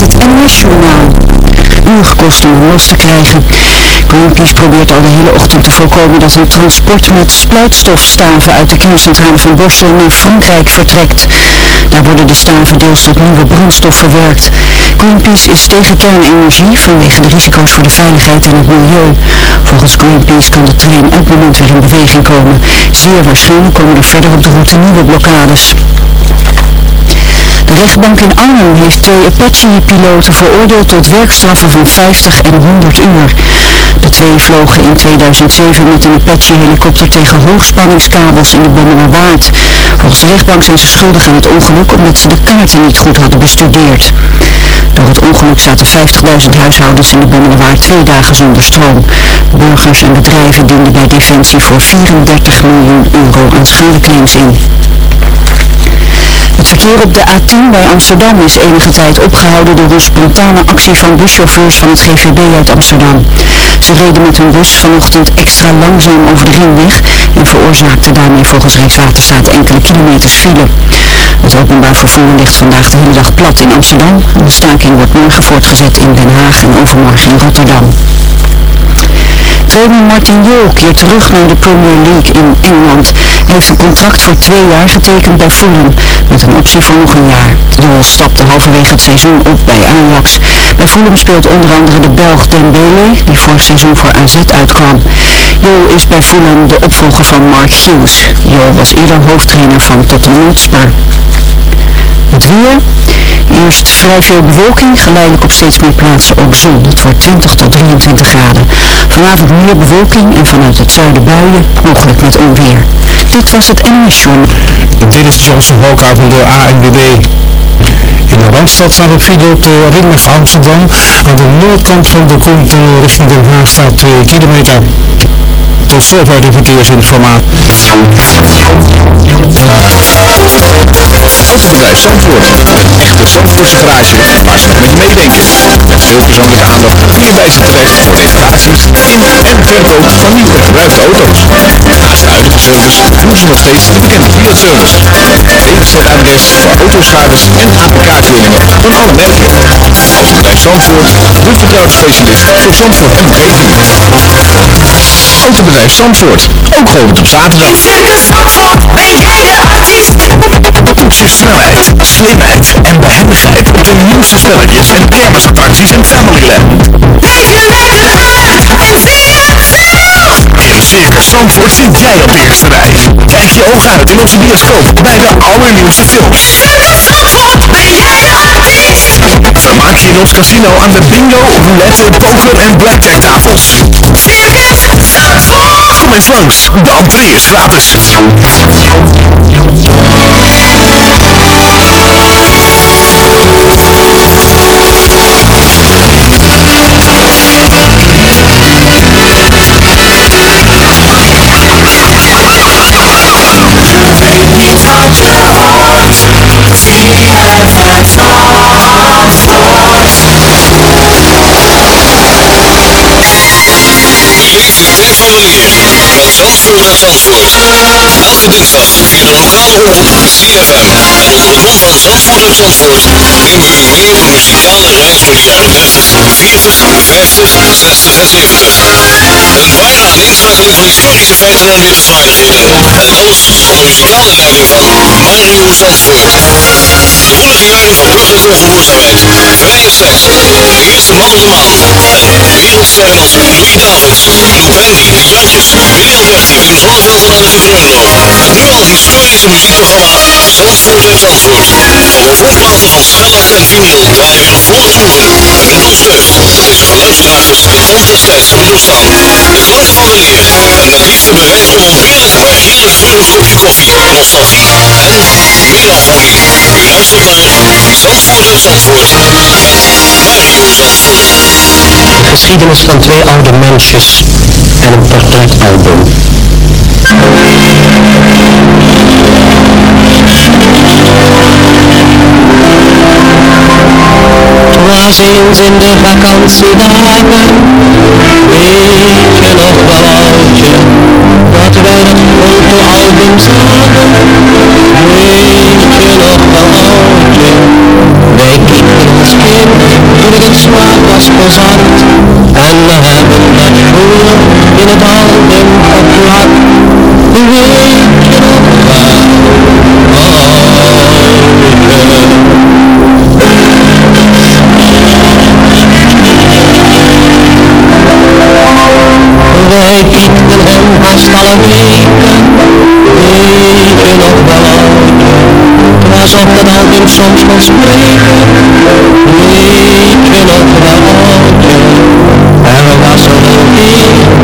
het NOS-journaal. Uur gekost om los te krijgen. Greenpeace probeert al de hele ochtend te voorkomen dat een transport met splijtstofstaven uit de kerncentrale van Borsel naar Frankrijk vertrekt. Daar worden de staven deels tot nieuwe brandstof verwerkt. Greenpeace is tegen kernenergie vanwege de risico's voor de veiligheid en het milieu. Volgens Greenpeace kan de trein elk moment weer in beweging komen. Zeer waarschijnlijk komen er verder op de route nieuwe blokkades. De rechtbank in Arnhem heeft twee Apache-piloten veroordeeld tot werkstraffen van 50 en 100 uur. De twee vlogen in 2007 met een Apache-helikopter tegen hoogspanningskabels in de Bommelerwaard. Volgens de rechtbank zijn ze schuldig aan het ongeluk omdat ze de kaarten niet goed hadden bestudeerd. Door het ongeluk zaten 50.000 huishoudens in de Bommelerwaard twee dagen zonder stroom. Burgers en bedrijven dienden bij Defensie voor 34 miljoen euro aan schadeclaims in. Het verkeer op de A10 bij Amsterdam is enige tijd opgehouden door een spontane actie van buschauffeurs van het GVB uit Amsterdam. Ze reden met hun bus vanochtend extra langzaam over de ringweg en veroorzaakten daarmee volgens Rijkswaterstaat enkele kilometers file. Het openbaar vervoer ligt vandaag de hele dag plat in Amsterdam de staking wordt morgen voortgezet in Den Haag en overmorgen in Rotterdam. Trainer Martin Jol keert terug naar de Premier League in Engeland. Hij heeft een contract voor twee jaar getekend bij Fulham, met een optie voor nog een jaar. Jol stapte halverwege het seizoen op bij Ajax. Bij Fulham speelt onder andere de Belg Dembele, die vorig seizoen voor AZ uitkwam. Jol is bij Fulham de opvolger van Mark Hughes. Jol was eerder hoofdtrainer van Tottenham Hotspur. Het weer. Eerst vrij veel bewolking, geleidelijk op steeds meer plaatsen ook zon. Het wordt 20 tot 23 graden. Vanavond meer bewolking en vanuit het zuiden buien, mogelijk met onweer. Dit was het NOS Journal. Dit is Johnson Hoka van de ANWB. In de Randstad staat een file op de ringweg Amsterdam. Aan de noordkant van de Koentunnel richting Den Haag staat 2 kilometer. Tot de. Autobedrijf Zandvoort. Echte Zandvoortse garage waar ze met je meedenken. Met veel persoonlijke aandacht kun je bij ze terecht voor reparaties in en verkoop van nieuwe en gebruikte auto's. Naast de huidige service doen ze nog steeds de bekende Fiat-service. DWZ-adres voor autoschades en APK-keuringen van alle merken. Autobedrijf Zandvoort, de vertrouwde specialist voor Zandvoort en omgeving. Autobedrijf Zandvoort, ook geopend op zaterdag. Toets je snelheid, slimheid en behendigheid op de nieuwste spelletjes en kermisattracties in Familyland. In Circus Zandvoort zit jij op de eerste rij. Kijk je ogen uit in onze bioscoop bij de allernieuwste films. Vermaak je in ons casino aan de bingo, roulette, poker en blackjack tafels. Kom eens langs, de entree is gratis. Yeah. Zandvoort uit Zandvoort. Elke dinsdag via de lokale omroep CFM. En onder de mond van Zandvoort uit Zandvoort. Nemen we u mee op een muzikale de jaren 30, 40, 50, 60 en 70. Een ware aaneenschakeling van historische feiten en levensvaardigheden. En alles onder muzikale leiding van Mario Zandvoort. De goede jaren van burgerlijke ongehoorzaamheid, vrije seks, de eerste man op de maan en wereldsterren als Louis Davids, Brandy, Youngers, Willy Alberti, Wim Zonneveld en Anneke Greunlo. Nu al historische muziekprogramma Zandvoort uit Zandvoort. Alle voorplaten van schellak en vinyl draaien weer volle toeren. En als deugd dat deze geluidsdragers de tand des tijds doorstaan. De klanken van weleer en met liefde bereid door een heerlijk geurend kopje koffie, nostalgie en family. U luistert naar Zandvoort uit Zandvoort met Mario Zandvoort. De geschiedenis van twee oude mensjes en een portretalbum. Was eens in de vakantiedagen, weet je nog wel oudje, dat wij dat fotoalbum zagen, weet je nog wel oudje, wij keken als kind was bezand En we hebben dat vroeger in het album geplakt. Weet je nog wel, Wij kiekten hem haast alle weken je nog wel was op dat album soms kon spreken. Weet je nog wel oudje Er was er een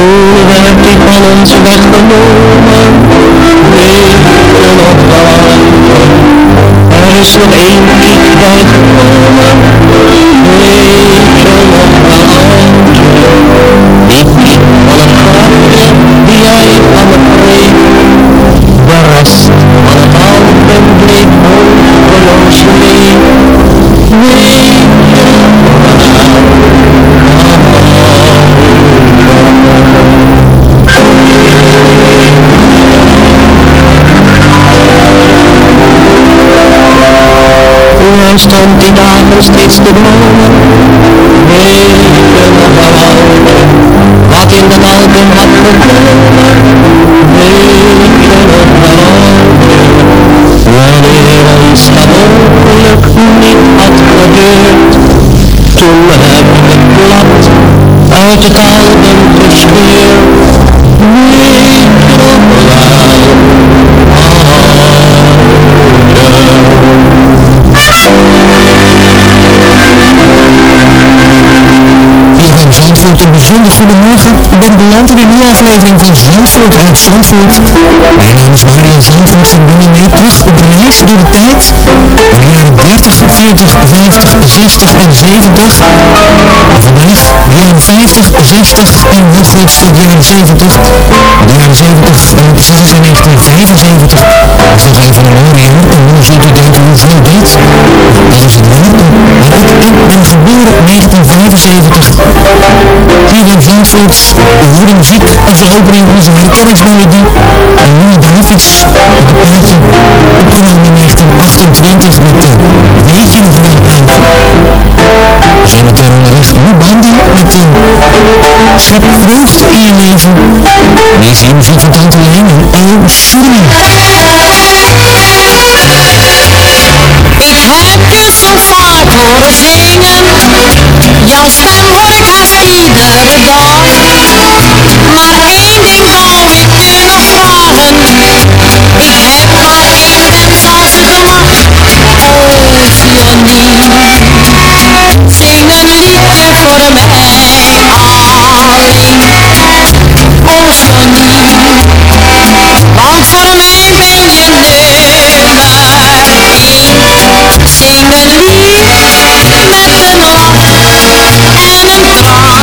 Toen werd die van ons weggenomen je nog oudje Er is nog één kiek bijgekomen Weet je nog Die kiek van een grapje die jij van me kreeg De rest van het album bleef hopeloos leeg Weet Hij stond die dagen steeds te dromen. Wel oudje Wat in dat album had gekomen wel oudje Wanneer ons dat ongeluk niet had gebeurd. Toen heb ik het blad uit het album gescheurd Weet Goedemorgen. Ik ben beland in een nieuwe aflevering van Zandvoort uit Zandvoort. Mijn naam is Marian Zandvoort en ben je mee terug op reis door de tijd. De jaren 30, 40, 50, 60 en 70. En vandaag de jaren 50, 60 en wat voor de jaren 70. De jaren 70, en precies in 1975. Dat is nog even een jaar. En nu zult u denken hoeveel? Dat is het jaar. Maar ik, ik ben geboren in 1975. Hier in Zandvoort, we horen muziek als opening onze herkenningsmelodie. En nu Davids, de plaatje, opgenomen in 1928 met de Weet je nog wel oud? Zometeen onderweg nu banden met de Schep Troost in je leven. Hier muziek van Tante Leen en Oh Sorry. Ik heb je zingen, jouw stem hoor ik haast iedere dag. Maar één ding wou ik je nog vragen, ik heb maar één het mag. Oh Johnny, zing een liedje voor mij alleen. Oh Johnny, want voor mij ben je nummer één. Zing een It's hard.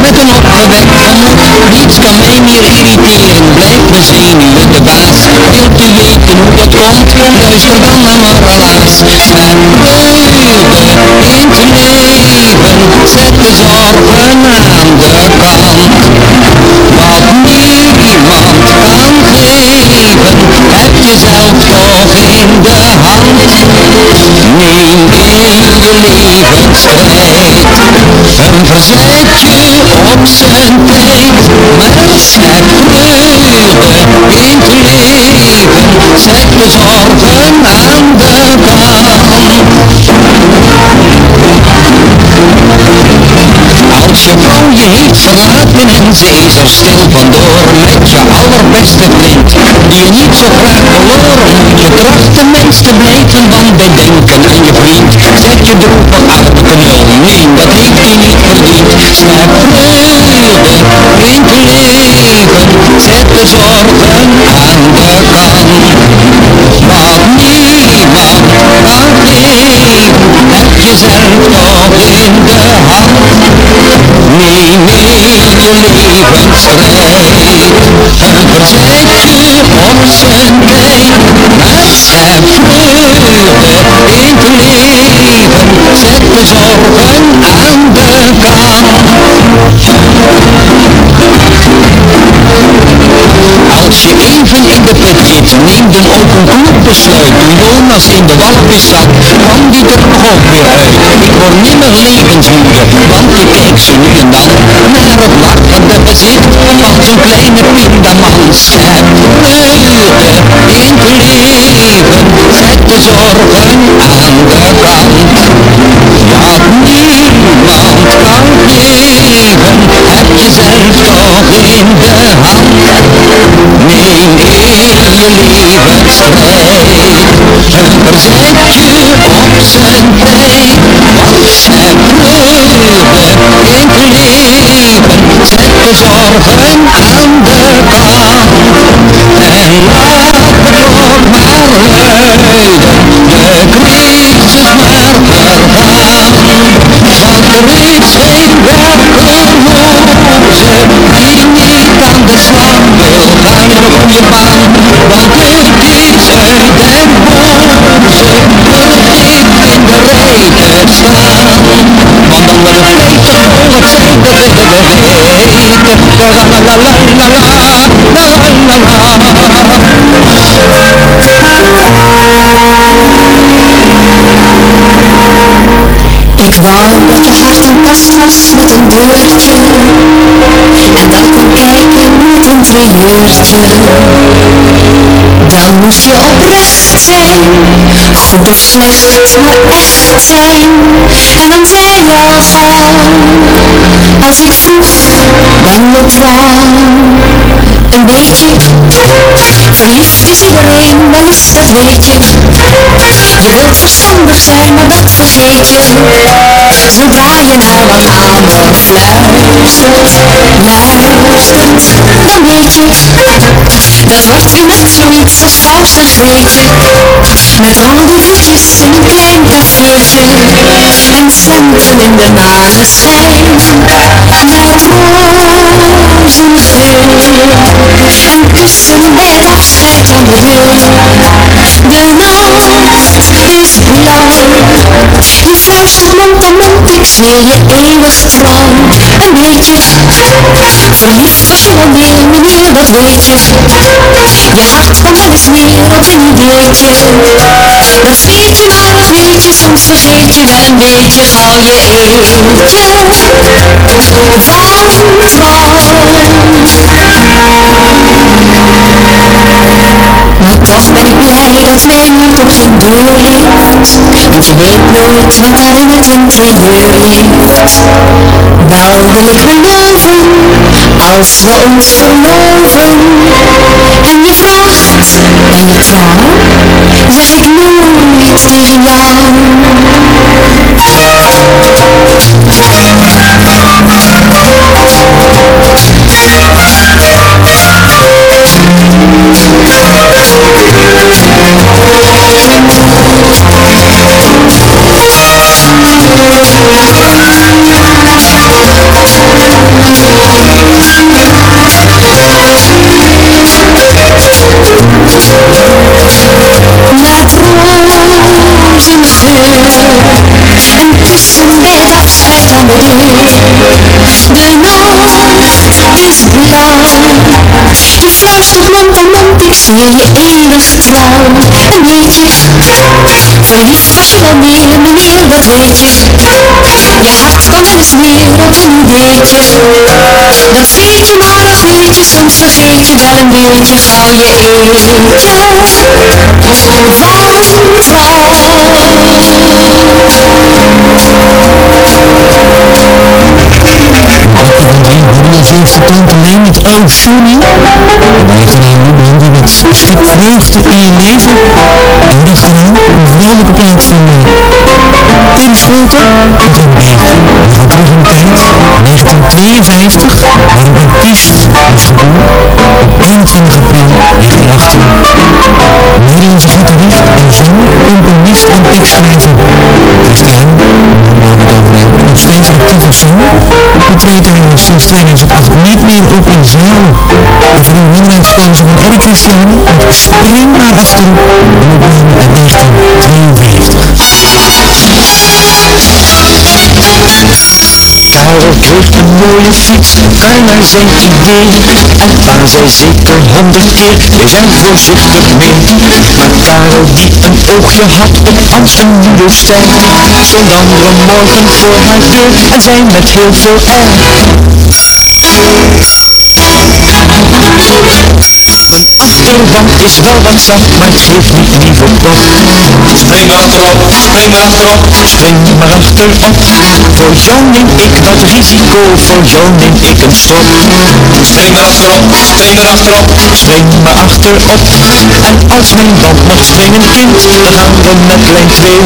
Met een opgewekte moed. Niets kan mij meer irriteren, blijft mijn zenuwen de baas. Wilt u weten hoe dat komt? Luister dan naar maar helaas. Met vreugde in het leven, zet de zorgen aan de kant. Wat niemand kan geven, heb je zelf toch in de hand. Neem in je levensstrijd een verzetje op zijn tijd. Maar zet vreugde in het leven, zet de zorgen aan de kant. Als je vrouw je heeft verlaten en ze is er stil vandoor Met je allerbeste vriend, die je niet zo graag verloren Moet je trachten mens te blijven, want bij denken aan je vriend Zet je droeve hart op een nul, nee dat heeft hij niet verdiend. Schep vreugde in het leven, zet de zorgen aan de kant. Wat niemand kan geven, heb je zelf nog in de hand Zet de zorgen aan de kant even in de put zit, neem dan ook een kloek besluit. Doe Jonas in de walvis zat, kwam die er nog ook weer uit. Ik word nimmer levensmoede, want ik kijk zo nu en dan naar het lachende gezicht van zo'n kleine pindaman. Schep vreugde in het leven, zet de zorgen aan de kant. Wat niemand kan geven, heb je zelf toch in de hand. Neem in je levensstrijd een verzetje op zijn tijd. Want schep vreugde in het leven, zet de zorgen aan de kant. En laat het lot maar luiden, de slag wil gaan op je baan. Want het is uit den boze, vergeet in de te staan. Want onder een meter volgt zijn de weten, la la la la la la Ik wou dat je hart een kast was met een deurtje En dat kon kijken met een trieurtje Dan moest je oprecht zijn Goed of slecht, maar echt zijn En dan zei al gauw Als ik vroeg, ben je trouw Een beetje Verliefd is iedereen, meis, dat weet je Je wilt verstandig zijn, maar dat vergeet je Zodra je naar wat aandacht fluistert Luisterend, dan weet je dat wordt het verniet vervalt de greep Met ronde hoekjes en een klein cafeetje. En centen in de maneschijn Naar En kussen bij afscheid en leeuw De nacht is blauw mond en mond, ik zweer je eeuwig trouw. En beetje. verliefd was je wel meer, meneer, dat weet je. Je hart kwam wel zweert je soms vergeet je wel een beetje gauw je eeuwtje van nooit tegen jou zweer je eeuwig trouw. En weet je, verliefd je wel meer, meneer, dat weet je. Je hart kan wel eens meer op een. Dan zweet je maar een beetje, soms vergeet je wel een beetje gauw je eeuwtje van alleen met Oh heeft een die met schip vreugde in je leven. En dat gedaan, een vrolijke plaat van uh, Tim Scholten. Met een beek. We gaan terug in de tijd. 1952. Waar een artiest was geboren. Op 21 april 1918. Nederlandse gitarist en zanger, componist en tekstschrijver. Christian, nog steeds actief als zanger. Die treedt hij sinds 2008 niet meer op in zalen. De vriendin spelen ze van Eric Christian met Spring naar achteren, een opname uit 1952. Karel kreeg een mooie fiets, vrij naar zijn idee. En pa zei zeker honderd keer, we zijn voorzichtig mee. Maar Karel die een oogje had op Hans en moeders tijd, stond andere morgen voor haar deur en zei met heel veel air. Mijn achterbank is wel wat zacht, maar het geeft niet lieve pop. Spring achterop, spring achterop, spring maar achterop. Voor jou neem ik wat risico, voor jou neem ik een stop. Spring maar achterop, spring maar achterop, spring maar achterop. En als mijn band nog springen kind, dan gaan we met lijn 2.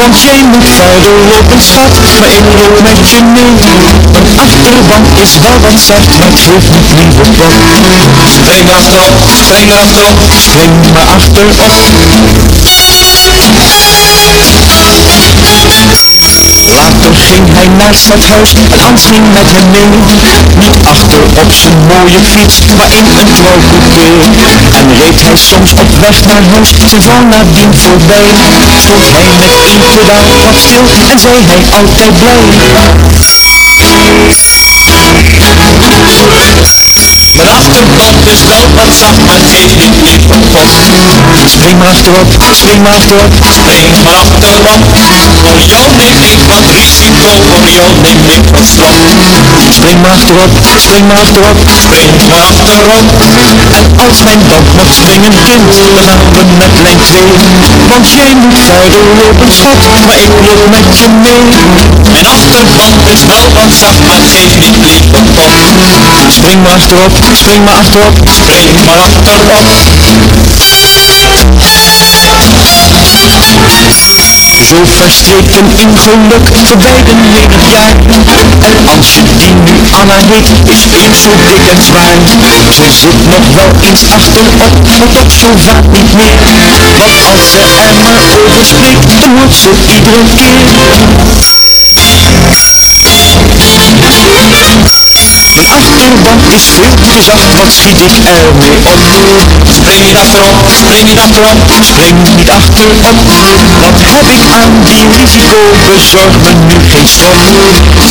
Want jij moet verder lopen schat, maar ik loop met je mee. Mijn achterbank is wel wat zacht, maar het geeft niet lieve pop. Spring achterop, spring achterop, spring maar achterop. Later ging hij naar het stadhuis en Hans ging met hem mee. Niet achter op zijn mooie fiets, maar in een trouwcoupé. En reed hij soms op weg naar huis, zijn vrouw nadien voorbij. Stond hij met Pietje daar wat stil en zei hij altijd blij. Mijn achterband is wel wat zacht, maar het geeft niet meer pop. Spring maar achterop, spring maar achterop, spring maar achterop. Voor jou neem ik wat risico, voor jou neem ik wat strop. Spring maar achterop, spring maar achterop, spring maar achterop. En als mijn band nog springen gaan we met lijn 2. Want jij moet verder lopen schat, maar ik loop met je mee. Mijn achterband is wel wat zacht, maar het geeft niet lief op. Spring maar achterop, spring maar achterop, spring maar achterop. Zo verstreek een ongeluk voor beiden menig jaar. En Ansje die nu Anna heet, is weer zo dik en zwaar. Zij zit nog wel eens achterop, maar dat zo vaak niet meer. Want als ze er maar over spreekt, dan hoort ze iedere keer. Mijn achterband is veel te zacht, wat schiet ik ermee op? Spring niet achterop, spring niet achterop, spring niet achterop. Wat heb ik aan die risico, bezorg me nu geen strop.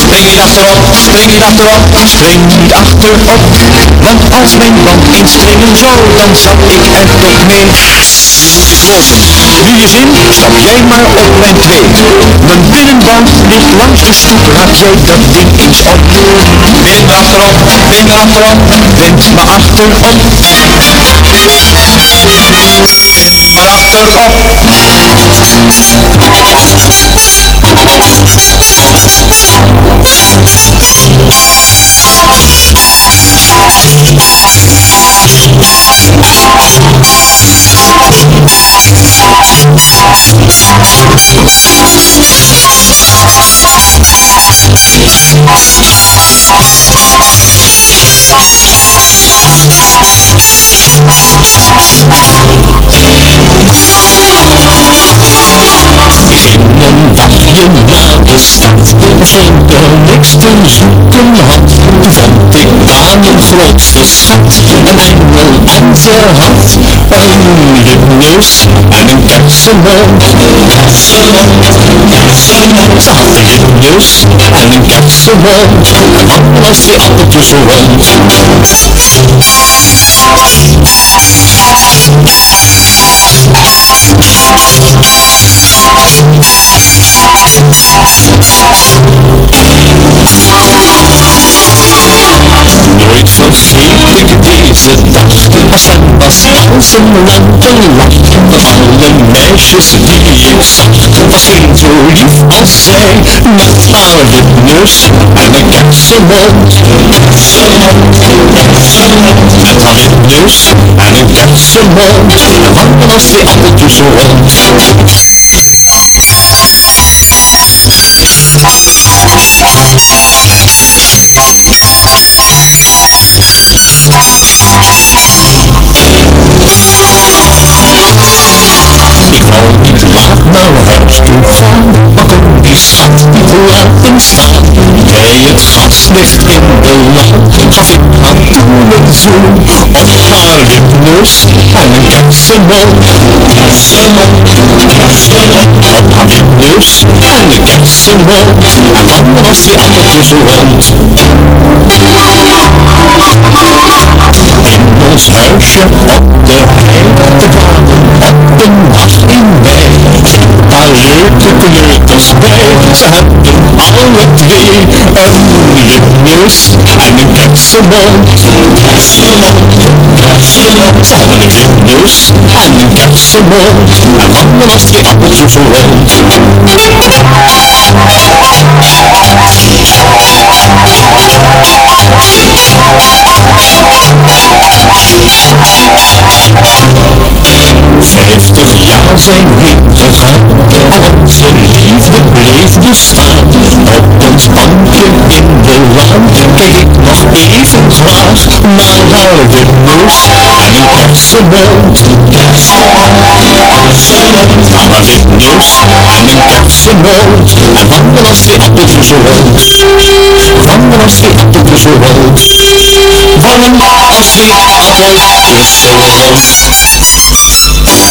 Spring niet achterop, spring niet achterop, spring niet achterop. Want als mijn band inspringen zou, dan zat ik er toch mee. Nu je zin, stap jij maar op lijn 2. Mijn binnenband ligt langs de stoep, raap jij dat ding eens op. Wind wind achterop, wind maar achterop. Maar achterop. Oh, oh, oh, oh. Je na de stad Vond er niks te zoeken had Vond ik daar mijn grootste schat Een engel en ze had Een wipneus en een kersenmond Ze had een wipneus en een kersenmond En handen als twee appeltjes zo rond Nooit vergeet ik deze dag hij was als een lampenlach Van alle meisjes die ik zag Was geen zo lief als zij Met haar wipneus en een Kersenmond, kersenmond Met haar wipneus en een kersenmond En handen als twee appeltjes zo rond die schat niet laten staan. Bij het gaslicht in de laan gaf ik haar toen een zoen op haar wipneus en een kersenmond. Kersenmond, kersenmond, op haar wipneus en een kersenmond. En handen als twee appeltjes rond. In ons huisje op de hei, kwamen op een dag in mei. Paar leuke kleuters bij, ze hadden alle twee een wipneus en een kersenmond. Kersenmond, kersenmond, ze hadden een wipneus en een kersenmond. En handen als twee appeltjes zo rond. Vijftig jaar zijn heen gegaan, onze liefde bleef bestaan. Op ons bankje in de laan, ik nog even graag naar haar wipneus en een kersenmond. Kersenmond, kersenmond, naar haar wipneus en een kersenmond. En handen als twee appeltjes zo rond, handen als zo rond. Handen als twee appeltjes zo rond.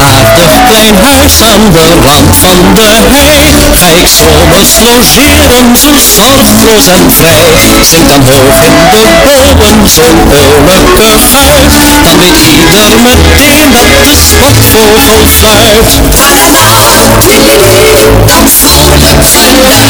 aardig klein huis aan de rand van de hei Ga ik zomers logeren, zo zorgloos en vrij Zing dan hoog in de bomen zo'n vrolijke fluit En weet ieder meteen dat de spotvogel fluit Als de goud vele morgens het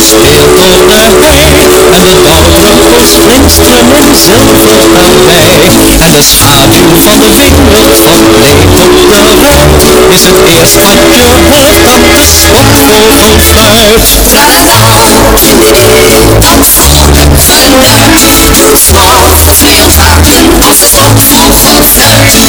speelt door de hei En de bouwdruppels glinsteren in zilvergelei En de schaduw van de vinger verbleekt op de ruit Is het eerst wat je hoort aan de sportvogelfluit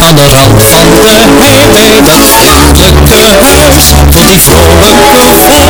Aan de rand van de hei bij dat vriendelijke huis Voelt die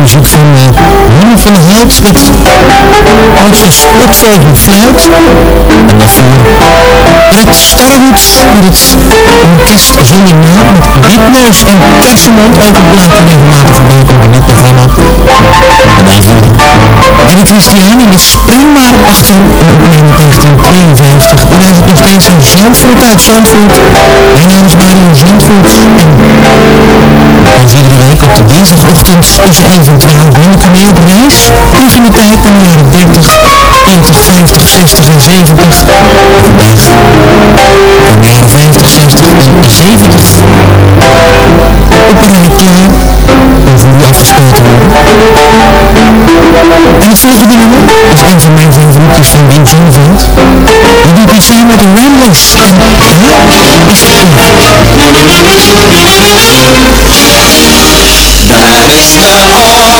muziek van uh, Willem van Hout met als een sportvogel fluit. En daarvoor Brett Starwood met het orkest zonder naam met Rietneus en Kersenmond ook een die regelmatig komt in dit programma. En daarvoor Danny Christiani met Springbaar 18 en opname 1952. U luistert nog steeds in Zandvoort uit Zandvoort. Mijn naam is Mario Zandvoort en iedere week op de dinsdagochtend tussen 11 en 12 ben ik op reis. Terug in de tijd naar de jaren 30, 40, 50, 60 en 70. Vandaag van de jaren 50, 60 en 70. Ik ben er klaar over hoe afgespeeld worden. En het volgende nummer is een van mijn favorietjes van Wim Zonneveld. We doen het samen met de Ramblers en is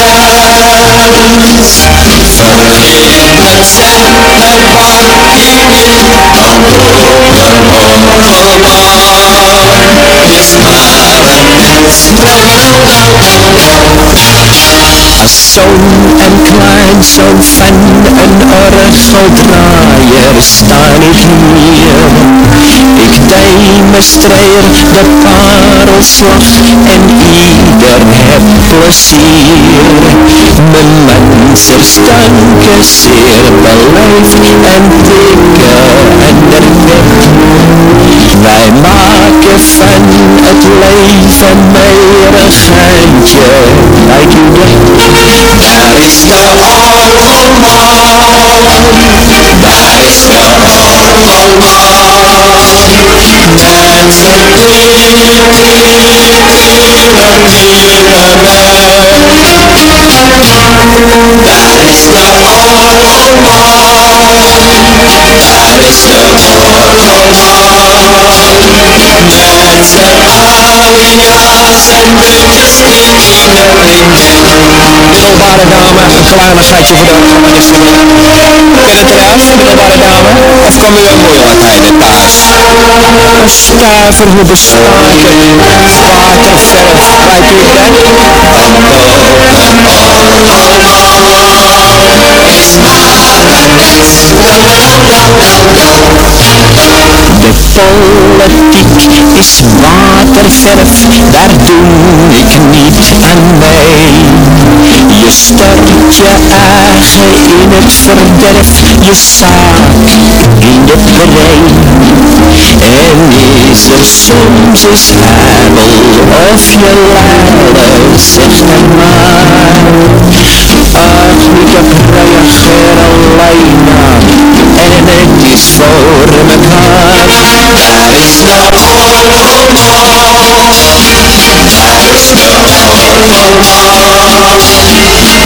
Zoon en kleinzoon van een orgeldraaier staan ik hier. Ik demonstreer de parelslag en ieder heb plezier. Mijn mensers danken zeer beleefd en dikke en erwet. Wij maken van het leven meer een geintje, u dat? Daar is de orgelman, daar is de orgelman. Met zijn Daar is de orgelman, is in middelbare dame, een kleinigheidje voor de organist. Ben het eruit, middelbare dame? Of komen we moeilijkheden thuis? Een stuiver hoe beslagen, waterverf, dat? politiek is waterverf, daar doe ik niet aan mee. Je stort je eigen in het verderf, je zaak in de brei. En is er soms eens huil of je lijden, zeg het maar. Ach, ik reageer alleen maar en het is voor mekaar. Daar is de homo, daar is de homo.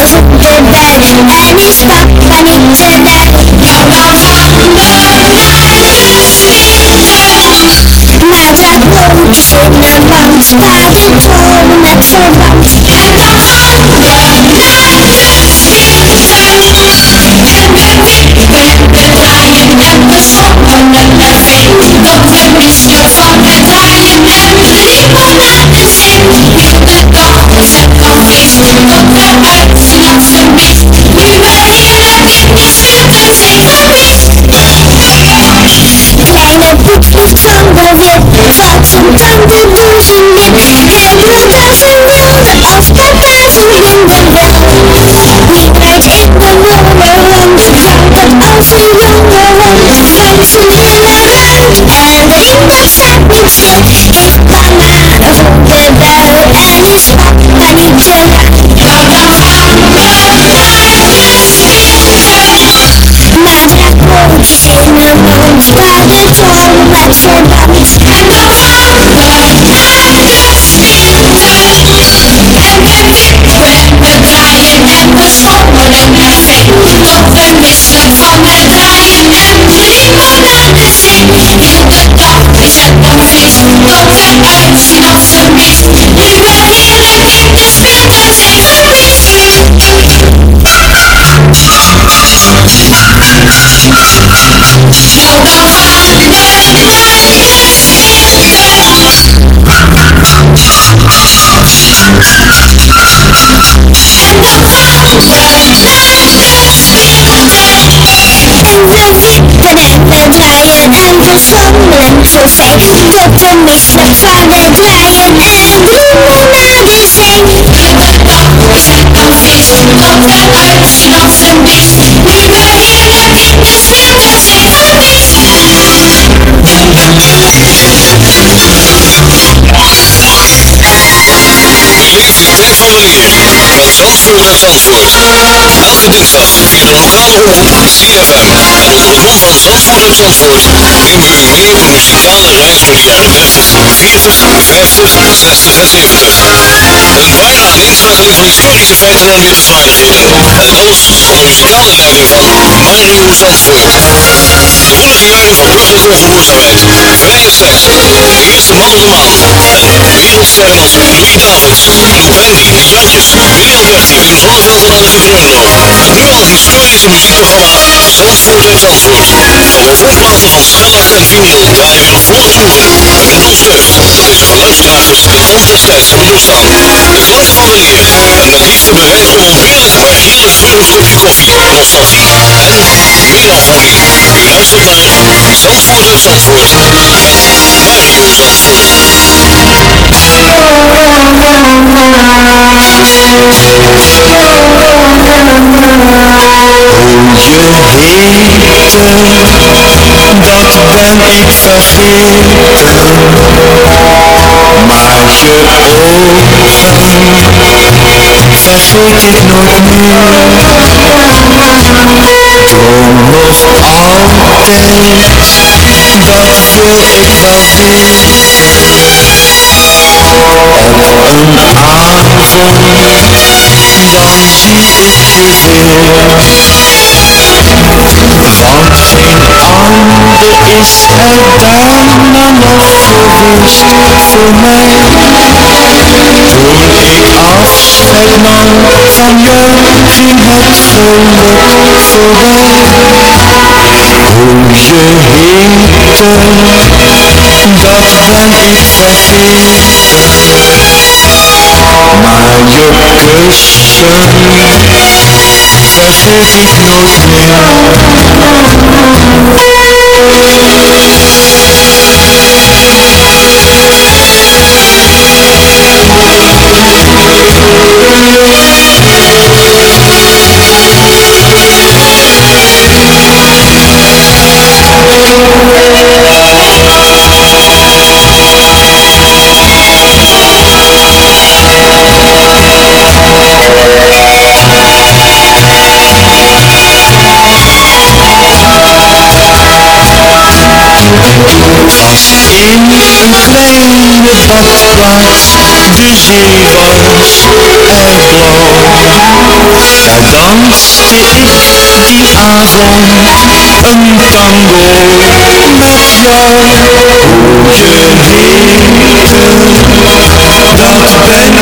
is de homo, daar is de Af en toe komt daar en net als tijdens oud en nieuw. Het is voor ons hele Die rijdt in de molen rond, vrouwen als een jonge hond. Van zijn hele ruit en de iemand staat niet stil. Heeft mama gevonden bui en is dan gaan we naar de speeltuin. Maar dat nooit zinnen, want waar de tomaat verbrandt. En is het een feest. Dokter uit Janssen schommelen trofee. Dokter Missen van de draaien en limonade zee. De dag is het een feest. Dokter uit Janssen mist. Nieuwe heren in de speeltuin zijn geweest. Beleef de tijd van weleer met Zandvoort uit Zandvoort. Elke dinsdag via de lokale omroep CFM. En onder de kom van Zandvoort uit Zandvoort nemen we u mee op een muzikale reis door de jaren 30, 40, 50, 60 en 70. Een ware aaninschakeling van historische feiten en weergeslagenheden. En alles onder muzikale leiding van Mario Zandvoort. De volle jaren van heugelijke ongehoorzaamheid, vrije seks, de eerste man op de maan en wereldsterren als Louis Davids, Brandy, de Jantjes, Alberti, Wim Sonneveld en Anneke Grunlo. Het nu al historische muziekprogramma Zandvoort uit Zandvoort. Van de opnamen van schellak en vinyl draaien de volksmuziek die ons deugt. Deze geluidsdragers van destijds onderstaan. De klank van weleer. En met liefde bereid onbeerlijk maar heerlijk geurend kopje koffie, nostalgie en melancholie. U luistert naar Zandvoort uit Zandvoort. Met Mario Zandvoort. Dat ben ik vergeten. Maar je ogen vergeet ik nooit meer. Droom nog altijd, dat wil ik wel weten. Op een is er daarna nog geweest voor mij. Toen ik afscheid nam van jou, ging het geluk voorbij. Hoe je heette, dat ben ik vergeten. Maar je kussen vergeet ik nooit meer. In een kleine badplaats, de zee was erg blauw. Daar danste ik die avond een tango met jou. Hoe heette, dat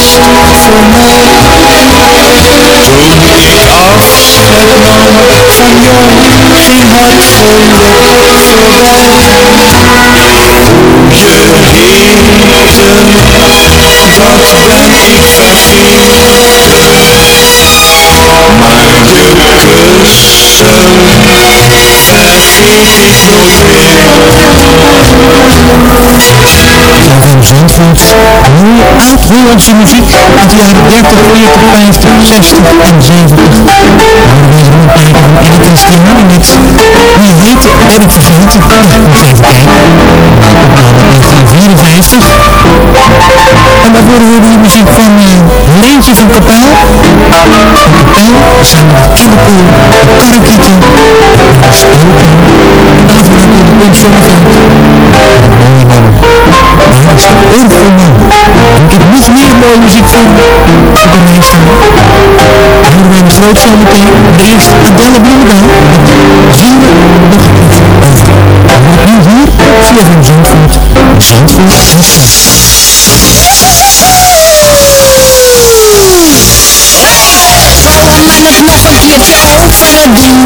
geweest voor mij. Toen ik afscheid nam van jou, ging het geluk voorbij. Hoe je heette, dat ben ik je van Zandvoort. Heel oud-Hollandse muziek uit de jaren 30, 40, 50, 60 en 70. Maar we een paar van Erika's Trimanet. Wie heet ben ik? Nou, eens even kijken. Opname 1954. En daarvoor horen we muziek van uh, Leentje van Kapel. Van Kapel, samen met Kinderpoel, Karrekieten, en Spoken. En daarvoor hebben we de Pink Zonneveld. Een mooie nummer. Maar het is voor zo over. Hier, men het nog een keertje was niet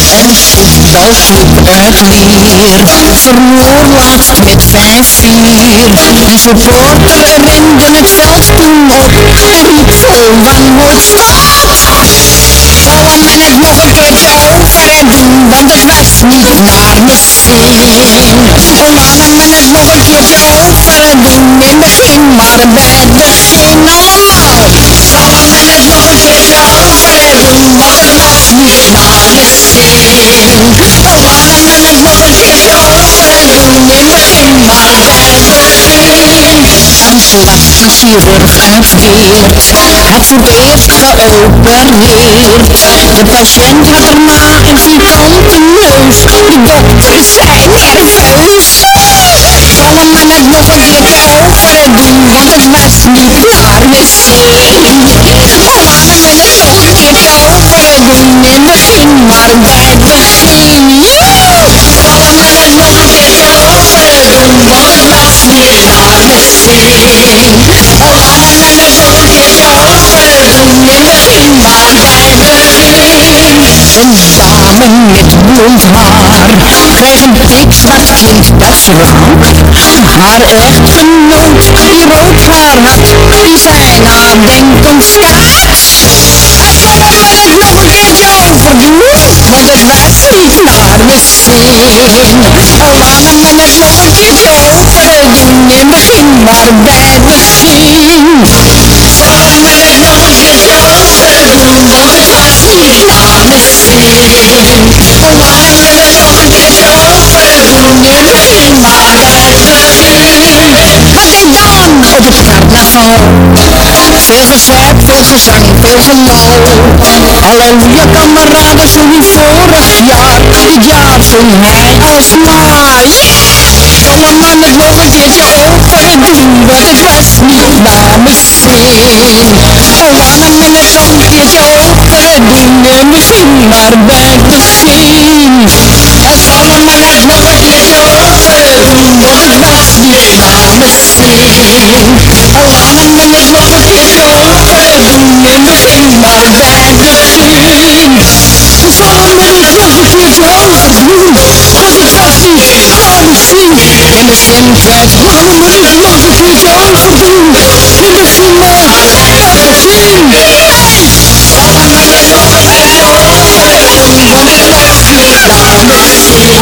en. Zal niet en. En erg leer, verloor laatst met 5-4. De supporter rende het veld toen op en riep vol wanhoop stop. Zal men het nog een keertje overdoen, want het was niet naar mijn zin. Laten we het nog een keertje overdoen en begin maar bij allemaal. Zal men het nog een keertje overdoen, Zandvoort 405 dienst. Het voetballen geopereerd. De patiënt had erna een vierkante neus, de dokters zijn nerveus. Vallen we het nog een keer over doen, want het was niet te amuseren. We hadden het elke keer we winnen en maar bij het begin. Yeah! Laten nog een keer proberen doen, want het was weer naar de zin. Laten we het nog een in de ging maar bij het begin. Een dame met blond haar kreeg een dik kind dat verlangt. Haar echtgenoot die rood haar had. die zijn aan denkend staat. This grand opening was Alleen maar evening For long and short it occurred maar infrequent barbarities val. Zeg eens wat voor gezang bovenal. Halleluja kameraden, zong vorig jaar. Dit jaar zo mij als zong hij alsmaar. man, mannen nog een keertje over doen, want het was niet namens zin. Alle mannen nog zo'n keertje over doen en we zingen maar bij de zin. Als man, mannen nog een keertje over doen, want het was niet namens Misschien, oh, laat me niet nog een keer zo verder. Misschien, maar we zijn gezien. Misschien, maar we zijn gezien. Misschien, maar we zijn gezien. Maar Misschien, maar maar Misschien.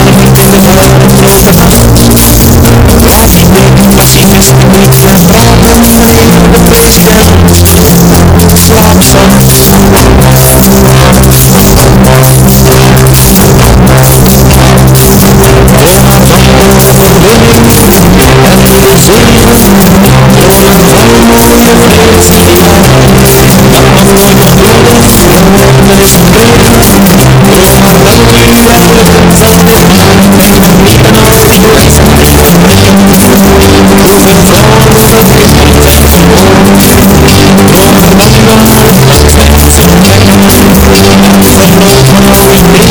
Thank you.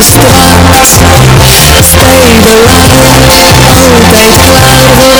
Stay the light, they fly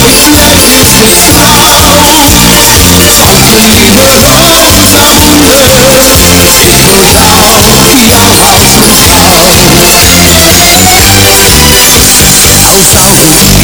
Thank you.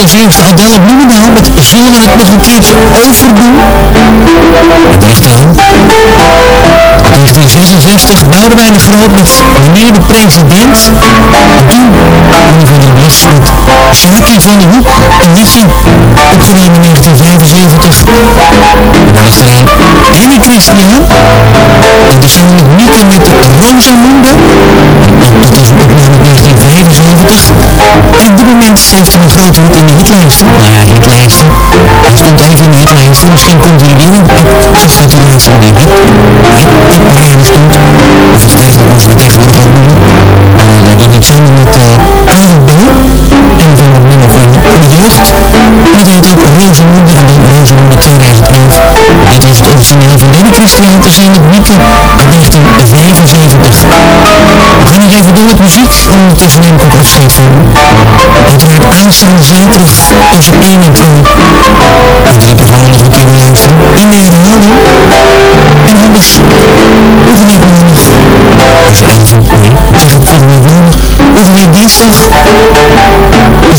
je Bloemendaal met Zullen we het nog een keertje overdoen? En dacht aan 1966 Boudewijn de Groot met Meneer de President. En toen Oliver de West met van de Hoek, liedje opgenomen in 1975. En daarachteraan Henny Christian. En de zanger Mieke met de Rosamunde. Dat was een in 1975. En op dit moment heeft hij een grote hit in de hitlijsten. Nou ja, hitlijsten. Hij stond even in de hitlijsten. Misschien komt hij weer in. Dat staat hij in de hit. Hit parade stond. Of het spijt me als we tegenwoordig gaan doen. Uh, dat doet hij samen met uh, Aaron B. En van de mannen van de jeugd. En dat heet ook Rosamunde. En dan Rosamunde 2011. Dit is het origineel van Lenny Christian te zien met Mieke uit 1975. We gaan nog even door met muziek. Ondertussen neem ik ook afscheid van u. Uiteraard aanstaande zaterdag tussen 1 en 2.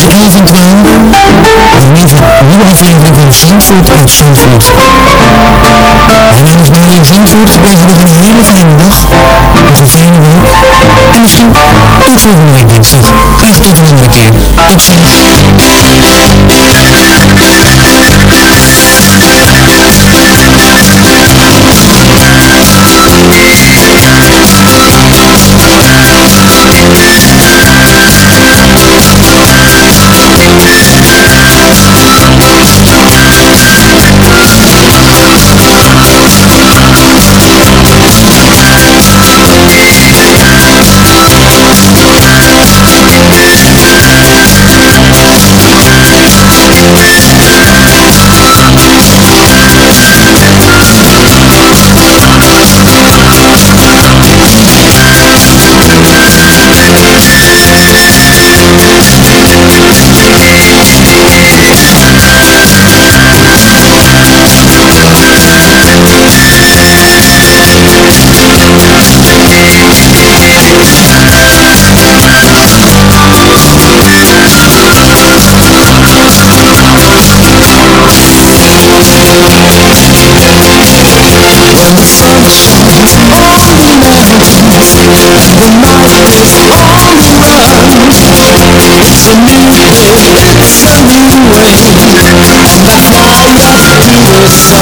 11 en 12. Een nieuwe, aflevering van Zandvoort uit Zandvoort. Mijn naam is Mario Zandvoort. Ik wens u nog een hele fijne dag. Nog een fijne week. En misschien tot volgende week dinsdag. Graag tot een andere keer. Tot ziens.